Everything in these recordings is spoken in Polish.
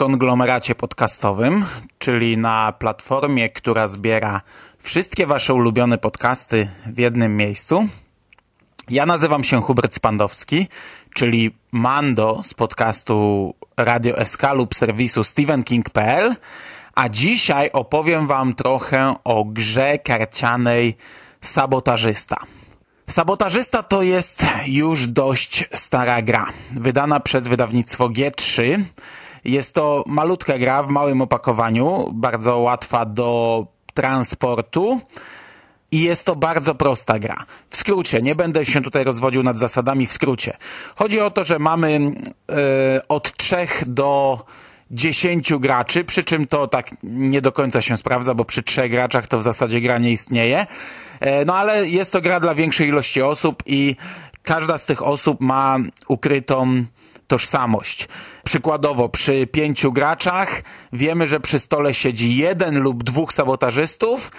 Konglomeracie podcastowym, czyli na platformie, która zbiera wszystkie wasze ulubione podcasty w jednym miejscu. Ja nazywam się Hubert Spandowski, czyli Mando z podcastu Radio SK lub serwisu StephenKing.pl, a dzisiaj opowiem wam trochę o grze karcianej Sabotażysta. Sabotażysta to jest już dość stara gra, wydana przez wydawnictwo G3. Jest to malutka gra w małym opakowaniu, bardzo łatwa do transportu. I jest to bardzo prosta gra. W skrócie, nie będę się tutaj rozwodził nad zasadami w skrócie. Chodzi o to, że mamy e, od 3 do 10 graczy, przy czym to tak nie do końca się sprawdza, bo przy trzech graczach to w zasadzie gra nie istnieje. E, no ale jest to gra dla większej ilości osób i każda z tych osób ma ukrytą tożsamość. Przykładowo, przy pięciu graczach wiemy, że przy stole siedzi jeden lub dwóch sabotażystów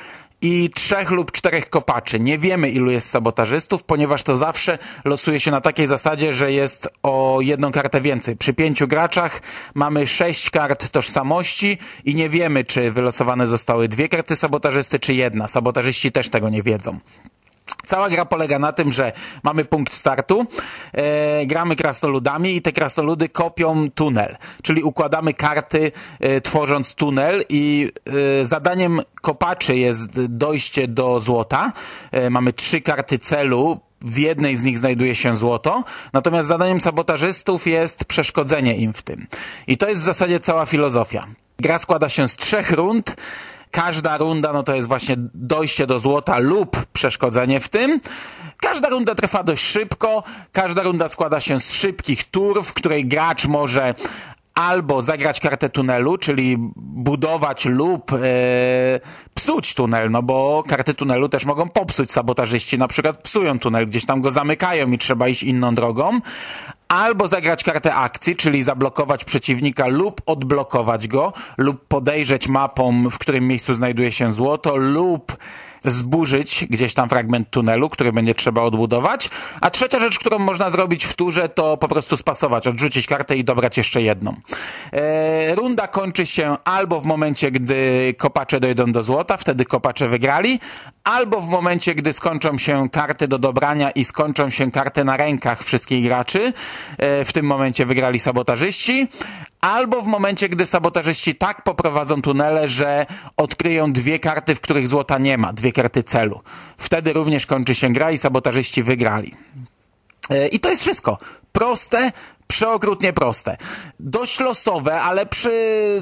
i trzech lub czterech kopaczy. Nie wiemy, ilu jest sabotażystów, ponieważ to zawsze losuje się na takiej zasadzie, że jest o jedną kartę więcej. Przy pięciu graczach mamy sześć kart tożsamości i nie wiemy, czy wylosowane zostały dwie karty sabotażysty, czy jedna. Sabotażyści też tego nie wiedzą. Cała gra polega na tym, że mamy punkt startu, e, gramy krasnoludami i te krasnoludy kopią tunel, czyli układamy karty e, tworząc tunel i e, zadaniem kopaczy jest dojście do złota. E, mamy trzy karty celu, w jednej z nich znajduje się złoto, natomiast zadaniem sabotażystów jest przeszkodzenie im w tym. I to jest w zasadzie cała filozofia. Gra składa się z trzech rund, Każda runda no to jest właśnie dojście do złota lub przeszkodzenie w tym. Każda runda trwa dość szybko. Każda runda składa się z szybkich tur, w której gracz może albo zagrać kartę tunelu, czyli budować lub e, psuć tunel, no bo karty tunelu też mogą popsuć sabotażyści, na przykład psują tunel, gdzieś tam go zamykają i trzeba iść inną drogą, albo zagrać kartę akcji, czyli zablokować przeciwnika lub odblokować go, lub podejrzeć mapą, w którym miejscu znajduje się złoto, lub zburzyć gdzieś tam fragment tunelu, który będzie trzeba odbudować. A trzecia rzecz, którą można zrobić w turze, to po prostu spasować, odrzucić kartę i dobrać jeszcze jedną. E, runda kończy się albo w momencie, gdy kopacze dojdą do złota, wtedy kopacze wygrali, albo w momencie, gdy skończą się karty do dobrania i skończą się karty na rękach wszystkich graczy. E, w tym momencie wygrali sabotażyści, albo w momencie, gdy sabotażyści tak poprowadzą tunele, że odkryją dwie karty, w których złota nie ma, dwie karty celu. Wtedy również kończy się gra i sabotażyści wygrali. E, I to jest wszystko. Proste, przeokrutnie proste. Dość losowe, ale przy y,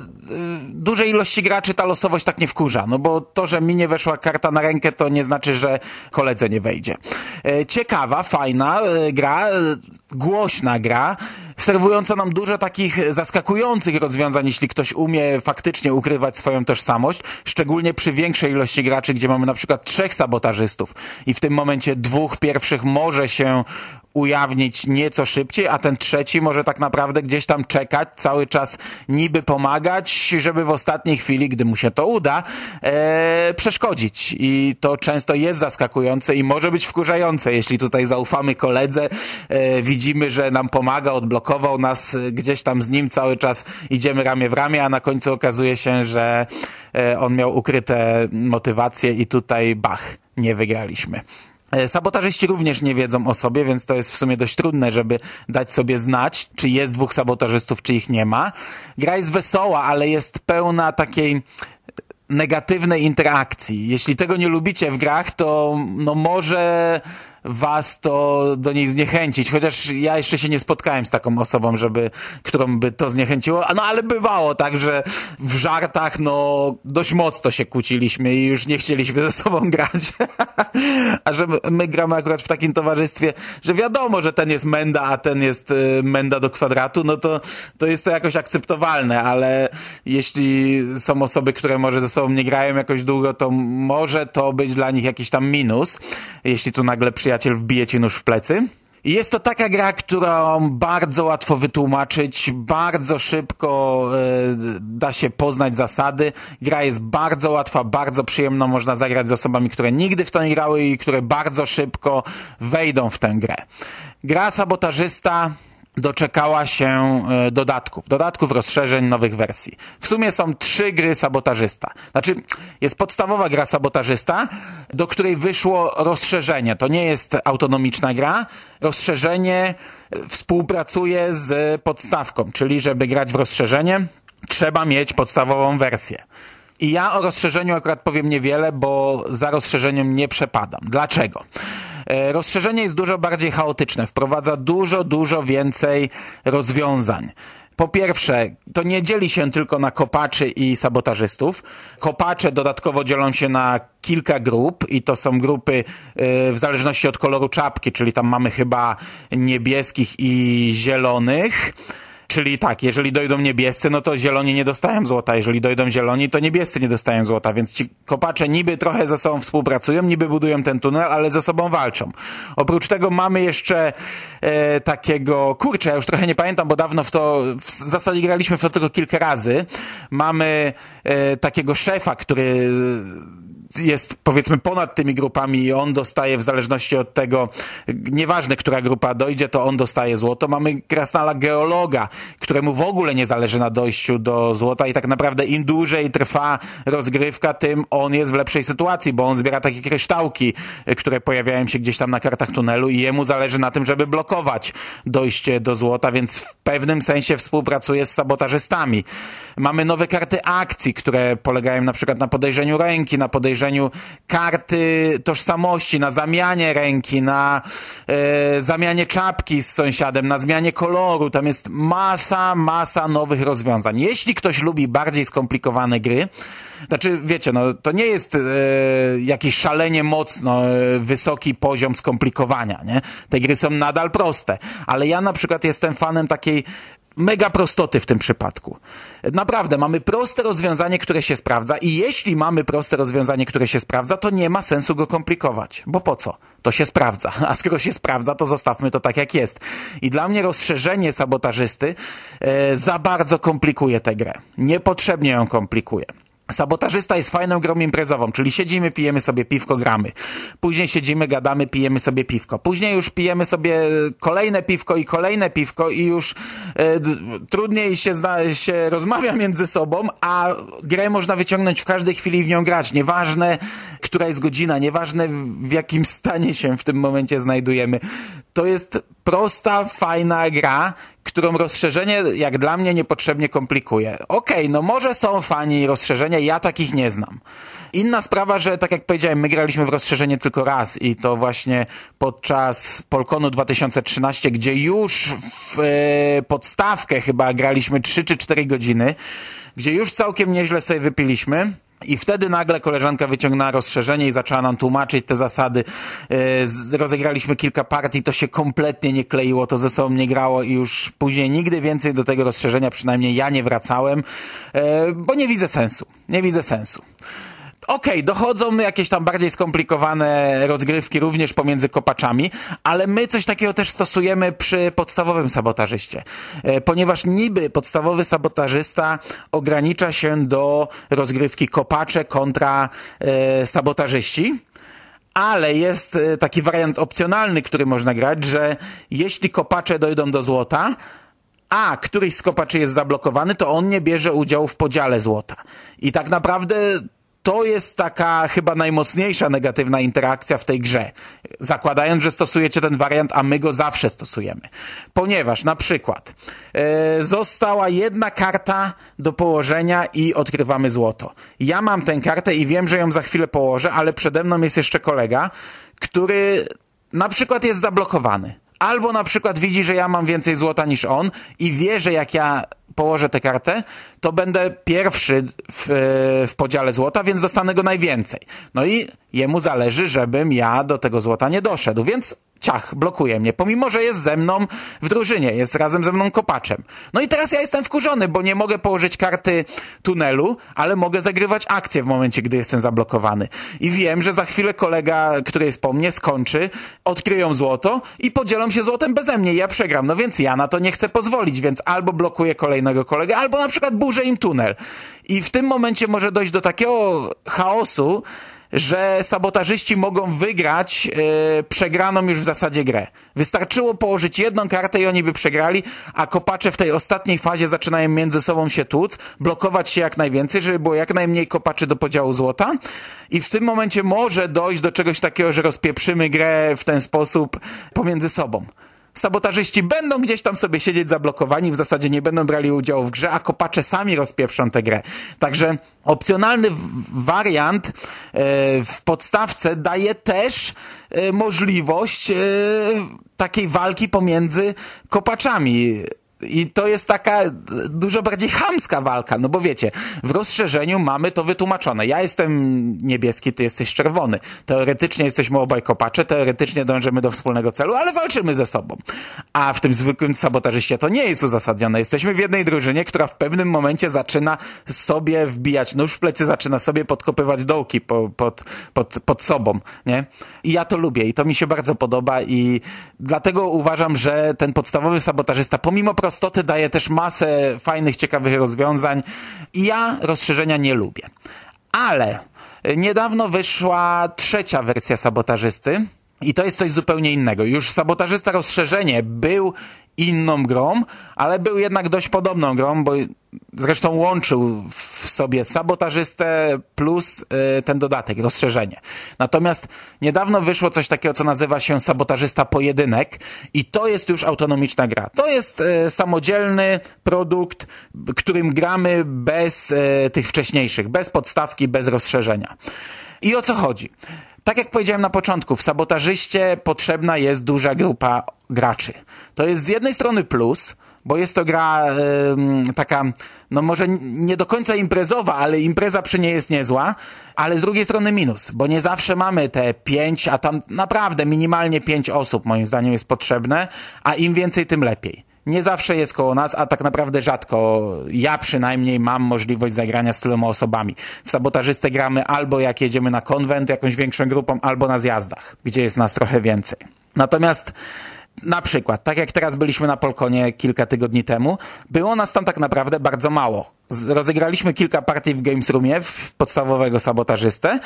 dużej ilości graczy ta losowość tak nie wkurza, no bo to, że mi nie weszła karta na rękę, to nie znaczy, że koledze nie wejdzie. E, ciekawa, fajna y, gra, y, głośna gra, serwująca nam dużo takich zaskakujących rozwiązań, jeśli ktoś umie faktycznie ukrywać swoją tożsamość, szczególnie przy większej ilości graczy, gdzie mamy na przykład trzech sabotażystów i w tym momencie dwóch pierwszych może się ujawnić nieco szybciej, a ten trzeci postaci może tak naprawdę gdzieś tam czekać, cały czas niby pomagać, żeby w ostatniej chwili, gdy mu się to uda, e, przeszkodzić. I to często jest zaskakujące i może być wkurzające, jeśli tutaj zaufamy koledze, e, widzimy, że nam pomaga, odblokował nas e, gdzieś tam z nim cały czas, idziemy ramię w ramię, a na końcu okazuje się, że e, on miał ukryte motywacje i tutaj bach, nie wygraliśmy. E, Sabotażyści również nie wiedzą o sobie, więc to jest w sumie dość trudne, żeby dać sobie znać, czy jest dwóch sabotażystów, czy ich nie ma. Gra jest wesoła, ale jest pełna takiej negatywnej interakcji. Jeśli tego nie lubicie w grach, to no może was to do niej zniechęcić, chociaż ja jeszcze się nie spotkałem z taką osobą, żeby, którą by to zniechęciło, no ale bywało tak, że w żartach no dość mocno się kłóciliśmy i już nie chcieliśmy ze sobą grać. a że my, my gramy akurat w takim towarzystwie, że wiadomo, że ten jest menda, a ten jest y, menda do kwadratu, no to, to jest to jakoś akceptowalne, ale jeśli są osoby, które może ze sobą nie grają jakoś długo, to może to być dla nich jakiś tam minus, jeśli tu nagle przyjaciel wbije ci nóż w plecy. Jest to taka gra, którą bardzo łatwo wytłumaczyć, bardzo szybko e, da się poznać zasady. Gra jest bardzo łatwa, bardzo przyjemna, można zagrać z osobami, które nigdy w to nie grały i które bardzo szybko wejdą w tę grę. Gra sabotażysta doczekała się e, dodatków, dodatków, rozszerzeń, nowych wersji. W sumie są trzy gry sabotażysta. Znaczy, jest podstawowa gra sabotażysta, do której wyszło rozszerzenie. To nie jest autonomiczna gra. Rozszerzenie e, współpracuje z podstawką, czyli żeby grać w rozszerzenie, trzeba mieć podstawową wersję. I ja o rozszerzeniu akurat powiem niewiele, bo za rozszerzeniem nie przepadam. Dlaczego? E, Rozszerzenie jest dużo bardziej chaotyczne, wprowadza dużo, dużo więcej rozwiązań. Po pierwsze, to nie dzieli się tylko na kopaczy i sabotażystów. Kopacze dodatkowo dzielą się na kilka grup i to są grupy y, w zależności od koloru czapki, czyli tam mamy chyba niebieskich i zielonych. Czyli tak, jeżeli dojdą niebiescy, no to zieloni nie dostają złota. Jeżeli dojdą zieloni, to niebiescy nie dostają złota. Więc ci kopacze niby trochę ze sobą współpracują, niby budują ten tunel, ale ze sobą walczą. Oprócz tego mamy jeszcze e, takiego, kurczę, ja już trochę nie pamiętam, bo dawno w to, w zasadzie graliśmy w to tylko kilka razy. Mamy e, takiego szefa, który jest powiedzmy ponad tymi grupami i on dostaje w zależności od tego, nieważne która grupa dojdzie, to on dostaje złoto. Mamy krasnala geologa, któremu w ogóle nie zależy na dojściu do złota i tak naprawdę im dłużej trwa rozgrywka, tym on jest w lepszej sytuacji, bo on zbiera takie kryształki, które pojawiają się gdzieś tam na kartach tunelu i jemu zależy na tym, żeby blokować dojście do złota, więc w pewnym sensie współpracuje z sabotażystami. Mamy nowe karty akcji, które polegają na przykład na podejrzeniu ręki, na podejrzeniu karty tożsamości, na zamianie ręki, na e, zamianie czapki z sąsiadem, na zmianie koloru. Tam jest masa, masa nowych rozwiązań. Jeśli ktoś lubi bardziej skomplikowane gry, znaczy wiecie, no to nie jest e, jakiś szalenie mocno e, wysoki poziom skomplikowania, nie? Te gry są nadal proste, ale ja na przykład jestem fanem takiej mega prostoty w tym przypadku. Naprawdę, mamy proste rozwiązanie, które się sprawdza i jeśli mamy proste rozwiązanie, które się sprawdza, to nie ma sensu go komplikować. Bo po co? To się sprawdza. A skoro się sprawdza, to zostawmy to tak, jak jest. I dla mnie rozszerzenie sabotażysty e, za bardzo komplikuje tę grę. Niepotrzebnie ją komplikuje. Sabotażysta jest fajną grą imprezową, czyli siedzimy, pijemy sobie piwko, gramy. Później siedzimy, gadamy, pijemy sobie piwko. Później już pijemy sobie kolejne piwko i kolejne piwko i już e, trudniej się, zna, się rozmawia między sobą, a grę można wyciągnąć w każdej chwili i w nią grać. Nieważne, która jest godzina, nieważne w jakim stanie się w tym momencie znajdujemy. To jest prosta, fajna gra, którą rozszerzenie, jak dla mnie, niepotrzebnie komplikuje. Okej, no może są fani rozszerzenia, ja takich nie znam. Inna sprawa, że tak jak powiedziałem, my graliśmy w rozszerzenie tylko raz i to właśnie podczas Polkonu 2013, gdzie już w e, podstawkę chyba graliśmy 3 czy 4 godziny, gdzie już całkiem nieźle sobie wypiliśmy. I wtedy nagle koleżanka wyciągnęła rozszerzenie i zaczęła nam tłumaczyć te zasady. E, Rozegraliśmy kilka partii, to się kompletnie nie kleiło, to ze sobą nie grało i już później nigdy więcej do tego rozszerzenia, przynajmniej ja nie wracałem, e, bo nie widzę sensu. Nie widzę sensu. Okej, dochodzą jakieś tam bardziej skomplikowane rozgrywki również pomiędzy kopaczami, ale my coś takiego też stosujemy przy podstawowym sabotażyście. E, Ponieważ niby podstawowy sabotażysta ogranicza się do rozgrywki kopacze kontra e, sabotażyści, ale jest e, taki wariant opcjonalny, który można grać, że jeśli kopacze dojdą do złota, a któryś z kopaczy jest zablokowany, to on nie bierze udziału w podziale złota. I tak naprawdę to jest taka chyba najmocniejsza negatywna interakcja w tej grze. Zakładając, że stosujecie ten wariant, a my go zawsze stosujemy. Ponieważ na przykład e, została jedna karta do położenia i odkrywamy złoto. Ja mam tę kartę i wiem, że ją za chwilę położę, ale przede mną jest jeszcze kolega, który na przykład jest zablokowany. Albo na przykład widzi, że ja mam więcej złota niż on i wie, że jak ja położę tę kartę, to będę pierwszy w, w podziale złota, więc dostanę go najwięcej. No i jemu zależy, żebym ja do tego złota nie doszedł, więc ciach, blokuje mnie, pomimo, że jest ze mną w drużynie, jest razem ze mną kopaczem. No i teraz ja jestem wkurzony, bo nie mogę położyć karty tunelu, ale mogę zagrywać akcję w momencie, gdy jestem zablokowany. I wiem, że za chwilę kolega, który jest po mnie, skończy, odkryją złoto i podzielą się złotem beze mnie ja przegram. No więc ja na to nie chcę pozwolić, więc albo blokuję kolejnego kolegę, albo na przykład burzę im tunel. I w tym momencie może dojść do takiego chaosu, że sabotażyści mogą wygrać yy, przegraną już w zasadzie grę. Wystarczyło położyć jedną kartę i oni by przegrali, a kopacze w tej ostatniej fazie zaczynają między sobą się tłuc, blokować się jak najwięcej, żeby było jak najmniej kopaczy do podziału złota i w tym momencie może dojść do czegoś takiego, że rozpieprzymy grę w ten sposób pomiędzy sobą sabotażyści będą gdzieś tam sobie siedzieć zablokowani, w zasadzie nie będą brali udziału w grze, a kopacze sami rozpieprzą tę grę. Także opcjonalny wariant e, w podstawce daje też e, możliwość e, takiej walki pomiędzy kopaczami. I to jest taka dużo bardziej chamska walka, no bo wiecie, w rozszerzeniu mamy to wytłumaczone. Ja jestem niebieski, ty jesteś czerwony. Teoretycznie jesteśmy obaj kopacze, teoretycznie dążymy do wspólnego celu, ale walczymy ze sobą. A w tym zwykłym sabotażyście to nie jest uzasadnione. Jesteśmy w jednej drużynie, która w pewnym momencie zaczyna sobie wbijać nóż w plecy, zaczyna sobie podkopywać dołki po, pod, pod, pod sobą, nie? I ja to lubię i to mi się bardzo podoba i dlatego uważam, że ten podstawowy sabotażysta, pomimo prostoty daje też masę fajnych, ciekawych rozwiązań i ja rozszerzenia nie lubię. Ale niedawno wyszła trzecia wersja sabotażysty i to jest coś zupełnie innego. Już sabotażysta rozszerzenie był inną grą, ale był jednak dość podobną grą, bo zresztą łączył w sobie sabotażystę plus y, ten dodatek, rozszerzenie. Natomiast niedawno wyszło coś takiego, co nazywa się sabotażysta pojedynek i to jest już autonomiczna gra. To jest y, samodzielny produkt, którym gramy bez y, tych wcześniejszych, bez podstawki, bez rozszerzenia. I o co chodzi? Tak jak powiedziałem na początku, w sabotażyście potrzebna jest duża grupa graczy. To jest z jednej strony plus, bo jest to gra yy, taka, no może nie do końca imprezowa, ale impreza przy niej jest niezła, ale z drugiej strony minus, bo nie zawsze mamy te pięć, a tam naprawdę minimalnie pięć osób moim zdaniem jest potrzebne, a im więcej, tym lepiej nie zawsze jest koło nas, a tak naprawdę rzadko ja przynajmniej mam możliwość zagrania z tyloma osobami. W sabotażystę gramy albo jak jedziemy na konwent jakąś większą grupą, albo na zjazdach, gdzie jest nas trochę więcej. Natomiast na przykład, tak jak teraz byliśmy na Polkonie kilka tygodni temu, było nas tam tak naprawdę bardzo mało. Rozegraliśmy kilka partii w Games Roomie, w podstawowego sabotażystę,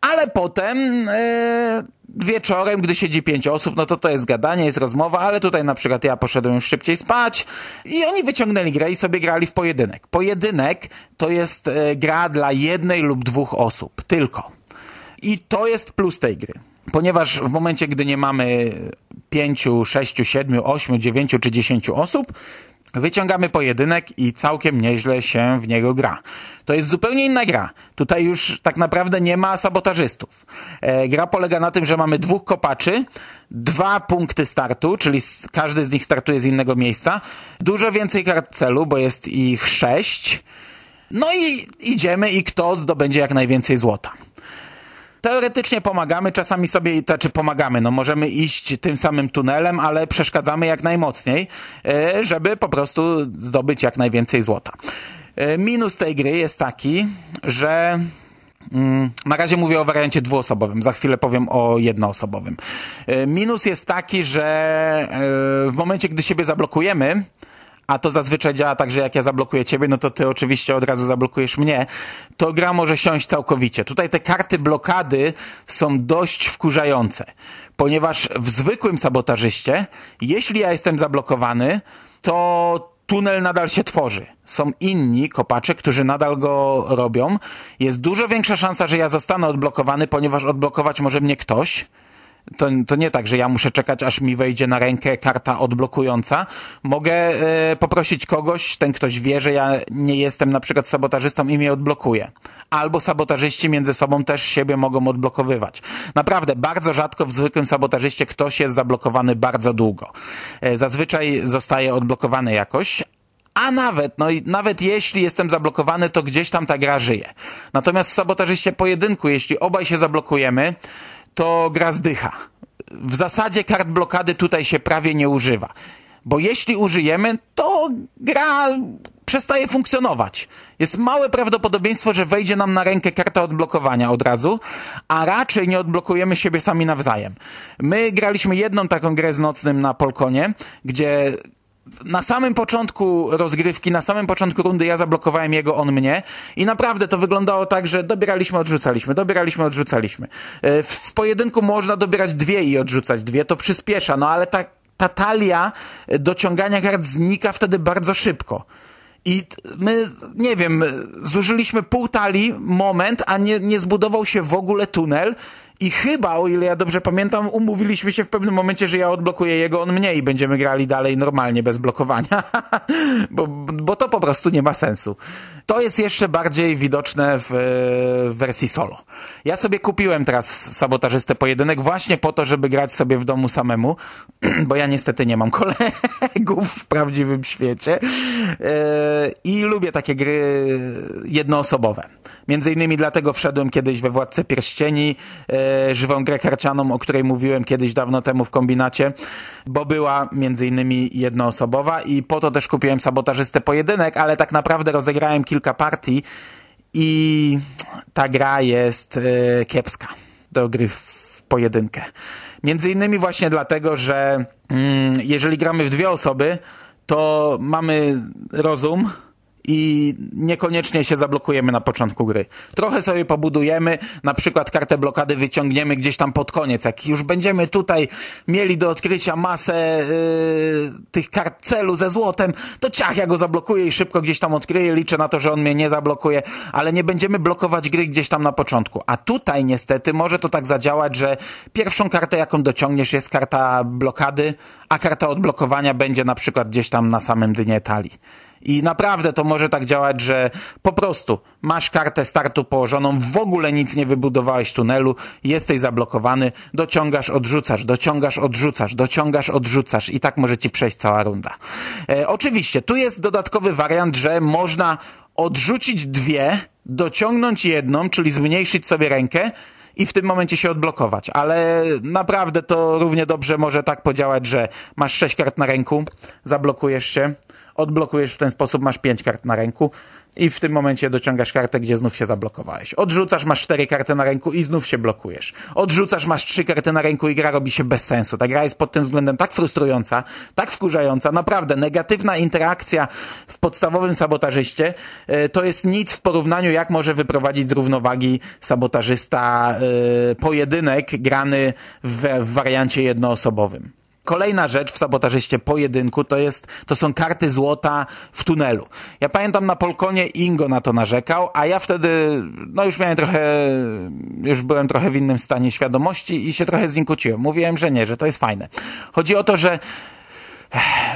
ale potem e, wieczorem, gdy siedzi pięć osób, no to to jest gadanie, jest rozmowa, ale tutaj na przykład ja poszedłem już szybciej spać i oni wyciągnęli grę i sobie grali w pojedynek. Pojedynek to jest e, gra dla jednej lub dwóch osób, tylko. I to jest plus tej gry. Ponieważ w momencie, gdy nie mamy pięciu, sześciu, siedmiu, ośmiu, dziewięciu czy dziesięciu osób, Wyciągamy pojedynek i całkiem nieźle się w niego gra. To jest zupełnie inna gra. Tutaj już tak naprawdę nie ma sabotażystów. E, gra polega na tym, że mamy dwóch kopaczy, dwa punkty startu, czyli każdy z nich startuje z innego miejsca, dużo więcej kart celu, bo jest ich sześć. No i idziemy i kto zdobędzie jak najwięcej złota teoretycznie pomagamy, czasami sobie, to czy pomagamy, no możemy iść tym samym tunelem, ale przeszkadzamy jak najmocniej, e, żeby po prostu zdobyć jak najwięcej złota. E, minus tej gry jest taki, że Mm, Na razie mówię o wariancie dwuosobowym, za chwilę powiem o jednoosobowym. E, Minus jest taki, że w momencie, gdy siebie zablokujemy, a to zazwyczaj działa tak, że jak ja zablokuję ciebie, no to ty oczywiście od razu zablokujesz mnie, to gra może siąść całkowicie. Tutaj te karty blokady są dość wkurzające, ponieważ w zwykłym sabotażyście, jeśli ja jestem zablokowany, to tunel nadal się tworzy. Są inni kopacze, którzy nadal go robią. Jest dużo większa szansa, że ja zostanę odblokowany, ponieważ odblokować może mnie ktoś. To, to nie tak, że ja muszę czekać, aż mi wejdzie na rękę karta odblokująca. Mogę e, poprosić kogoś, ten ktoś wie, że ja nie jestem na przykład sabotażystą i mnie odblokuje. Albo sabotażyści między sobą też siebie mogą odblokowywać. Naprawdę, bardzo rzadko w zwykłym sabotażyście ktoś jest zablokowany bardzo długo. E, zazwyczaj zostaje odblokowany jakoś, a nawet, no i nawet jeśli jestem zablokowany, to gdzieś tam ta gra żyje. Natomiast w sabotażyście pojedynku, jeśli obaj się zablokujemy, to gra zdycha. W zasadzie kart blokady tutaj się prawie nie używa. Bo jeśli użyjemy, to gra przestaje funkcjonować. Jest małe prawdopodobieństwo, że wejdzie nam na rękę karta odblokowania od razu, a raczej nie odblokujemy siebie sami nawzajem. My graliśmy jedną taką grę z nocnym na Polkonie, gdzie na samym początku rozgrywki, na samym początku rundy ja zablokowałem jego, on mnie i naprawdę to wyglądało tak, że dobieraliśmy, odrzucaliśmy, dobieraliśmy, odrzucaliśmy. E, W, pojedynku można dobierać dwie i odrzucać dwie, to przyspiesza, no ale ta, ta talia dociągania kart znika wtedy bardzo szybko. I my, nie wiem, zużyliśmy pół talii moment, a nie, nie zbudował się w ogóle tunel. I chyba, o ile ja dobrze pamiętam, umówiliśmy się w pewnym momencie, że ja odblokuję jego, on mnie i będziemy grali dalej normalnie, bez blokowania. bo, bo to po prostu nie ma sensu. To jest jeszcze bardziej widoczne w, w wersji solo. Ja sobie kupiłem teraz sabotażystę pojedynek właśnie po to, żeby grać sobie w domu samemu, bo ja niestety nie mam kolegów w prawdziwym świecie. Yy, I lubię takie gry jednoosobowe. Między innymi dlatego wszedłem kiedyś we Władcę Pierścieni, e, żywą grę karcianą, o której mówiłem kiedyś dawno temu w kombinacie, bo była między innymi jednoosobowa i po to też kupiłem sabotażystę pojedynek, ale tak naprawdę rozegrałem kilka partii i ta gra jest e, kiepska do gry w pojedynkę. Między innymi właśnie dlatego, że mm, jeżeli gramy w dwie osoby, to mamy rozum, i niekoniecznie się zablokujemy na początku gry. Trochę sobie pobudujemy, na przykład kartę blokady wyciągniemy gdzieś tam pod koniec. Jak już będziemy tutaj mieli do odkrycia masę yy, tych kart celu ze złotem, to ciach, ja go zablokuję i szybko gdzieś tam odkryję. Liczę na to, że on mnie nie zablokuje, ale nie będziemy blokować gry gdzieś tam na początku. A tutaj niestety może to tak zadziałać, że pierwszą kartę, jaką dociągniesz, jest karta blokady, a karta odblokowania będzie na przykład gdzieś tam na samym dnie talii. I naprawdę to może tak działać, że po prostu masz kartę startu położoną, w ogóle nic nie wybudowałeś tunelu, jesteś zablokowany, dociągasz, odrzucasz, dociągasz, odrzucasz, dociągasz, odrzucasz i tak może ci przejść cała runda. E, oczywiście, tu jest dodatkowy wariant, że można odrzucić dwie, dociągnąć jedną, czyli zmniejszyć sobie rękę, i w tym momencie się odblokować. Ale naprawdę to równie dobrze może tak podziałać, że masz sześć kart na ręku, zablokujesz się, odblokujesz w ten sposób, masz pięć kart na ręku i w tym momencie dociągasz kartę, gdzie znów się zablokowałeś. Odrzucasz, masz cztery karty na ręku i znów się blokujesz. Odrzucasz, masz trzy karty na ręku i gra robi się bez sensu. Ta gra jest pod tym względem tak frustrująca, tak wkurzająca, naprawdę negatywna interakcja w podstawowym sabotażyście e, to jest nic w porównaniu, jak może wyprowadzić z równowagi sabotażysta e, pojedynek grany w, w wariancie jednoosobowym. Kolejna rzecz w sabotażyście pojedynku to jest, to są karty złota w tunelu. Ja pamiętam na Polkonie Ingo na to narzekał, a ja wtedy, no już miałem trochę, już byłem trochę w innym stanie świadomości i się trochę z nim kłóciłem. Mówiłem, że nie, że to jest fajne. Chodzi o to, że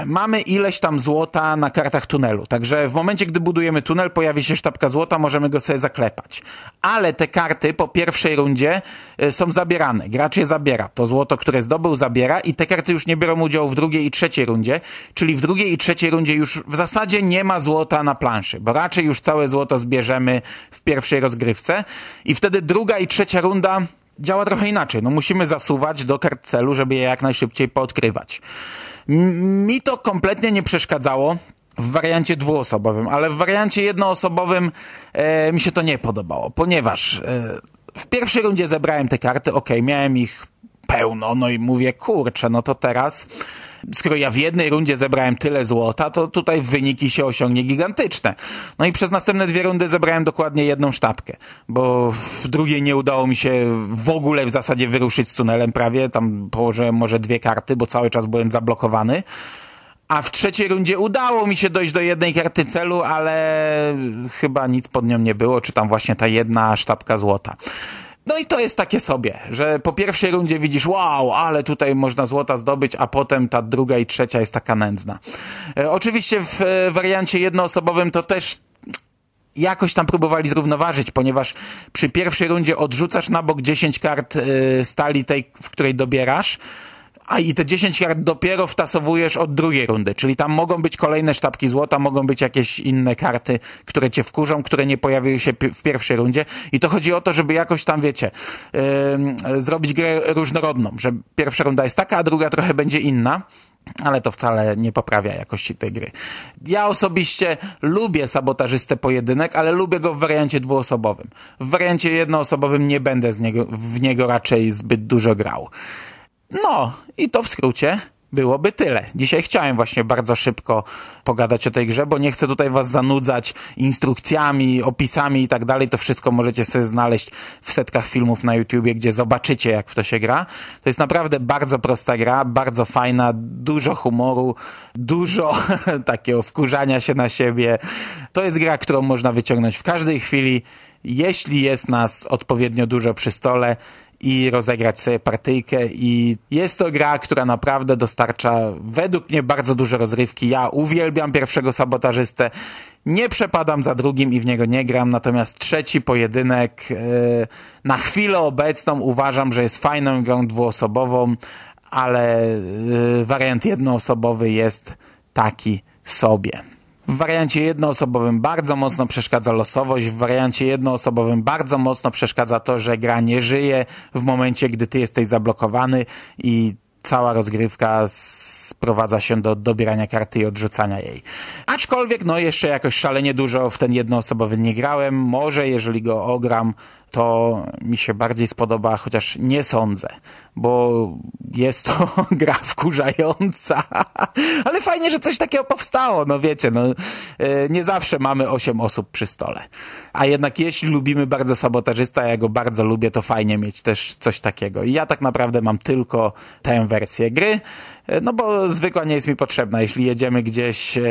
mamy ileś tam złota na kartach tunelu. Także w momencie, gdy budujemy tunel, pojawi się sztabka złota, możemy go sobie zaklepać. Ale te karty po pierwszej rundzie e, są zabierane. Gracz je zabiera. To złoto, które zdobył, zabiera i te karty już nie biorą udziału w drugiej i trzeciej rundzie. Czyli w drugiej i trzeciej rundzie już w zasadzie nie ma złota na planszy, bo raczej już całe złoto zbierzemy w pierwszej rozgrywce i wtedy druga i trzecia runda działa trochę inaczej. No musimy zasuwać do kart celu, żeby je jak najszybciej poodkrywać. Mi to kompletnie nie przeszkadzało. w wariancie dwuosobowym, ale w wariancie jednoosobowym e, mi się to nie podobało, ponieważ e, w pierwszej rundzie zebrałem te karty, ok, miałem ich pełno, no i mówię, kurczę, no to teraz, skoro ja w jednej rundzie zebrałem tyle złota, to tutaj wyniki się osiągnie gigantyczne. No i przez następne dwie rundy zebrałem dokładnie jedną sztabkę, bo w drugiej nie udało mi się w ogóle w zasadzie wyruszyć z tunelem prawie, tam położyłem może dwie karty, bo cały czas byłem zablokowany. A w trzeciej rundzie udało mi się dojść do jednej karty celu, ale chyba nic pod nią nie było, czy tam właśnie ta jedna sztabka złota. No i to jest takie sobie, że po pierwszej rundzie widzisz, wow, ale tutaj można złota zdobyć, a potem ta druga i trzecia jest taka nędzna. E, oczywiście w e, wariancie jednoosobowym to też jakoś tam próbowali zrównoważyć, ponieważ przy pierwszej rundzie odrzucasz na bok 10 kart e, stali tej, w której dobierasz, a i te 10 kart dopiero wtasowujesz od drugiej rundy, czyli tam mogą być kolejne sztabki złota, mogą być jakieś inne karty, które cię wkurzą, które nie pojawiły się w pierwszej rundzie i to chodzi o to, żeby jakoś tam, wiecie, yy, zrobić grę różnorodną, że pierwsza runda jest taka, a druga trochę będzie inna. Ale to wcale nie poprawia jakości tej gry. Ja osobiście lubię sabotażystę pojedynek, ale lubię go w wariancie dwuosobowym. W wariancie jednoosobowym nie będę z niego, w niego raczej zbyt dużo grał. No, i to w skrócie byłoby tyle. Dzisiaj chciałem właśnie bardzo szybko pogadać o tej grze, bo nie chcę tutaj was zanudzać instrukcjami, opisami i tak dalej. To wszystko możecie sobie znaleźć w setkach filmów na YouTubie, gdzie zobaczycie, jak w to się gra. To jest naprawdę bardzo prosta gra, bardzo fajna, dużo humoru, dużo takiego wkurzania się na siebie. To jest gra, którą można wyciągnąć w każdej chwili, jeśli jest nas odpowiednio dużo przy stole i rozegrać sobie partyjkę i jest to gra, która naprawdę dostarcza według mnie bardzo dużo rozrywki. Ja uwielbiam pierwszego sabotażystę, nie przepadam za drugim i w niego nie gram, natomiast trzeci pojedynek yy, na chwilę obecną uważam, że jest fajną grą dwuosobową, ale yy, wariant jednoosobowy jest taki sobie. W wariancie jednoosobowym bardzo mocno przeszkadza losowość, w wariancie jednoosobowym bardzo mocno przeszkadza to, że gra nie żyje w momencie, gdy ty jesteś zablokowany i cała rozgrywka sprowadza się do dobierania karty i odrzucania jej. Aczkolwiek, no jeszcze jakoś szalenie dużo w ten jednoosobowy nie grałem. Może jeżeli go ogram, to mi się bardziej spodoba, chociaż nie sądzę, bo jest to gra wkurzająca. Ale fajnie, że coś takiego powstało. No wiecie, no nie zawsze mamy 8 osób przy stole. A jednak jeśli lubimy bardzo sabotażysta, ja go bardzo lubię, to fajnie mieć też coś takiego. I ja tak naprawdę mam tylko tę wersję gry, no bo zwykła nie jest mi potrzebna. Jeśli jedziemy gdzieś e,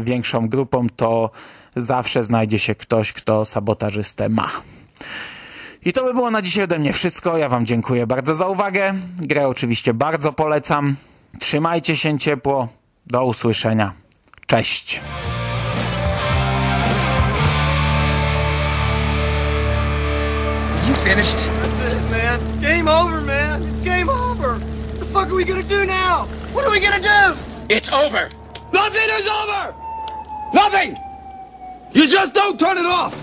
większą grupą, to zawsze znajdzie się ktoś, kto sabotażystę ma. I to by było na dzisiaj ode mnie wszystko. Ja Wam dziękuję bardzo za uwagę. Grę oczywiście bardzo polecam. Trzymajcie się ciepło. Do usłyszenia. Cześć. You finished? That's it, man. Game over, man. It's game over. What the fuck are we gonna do now? What are we gonna do? It's over. Nothing is over! Nothing! You just don't turn it off!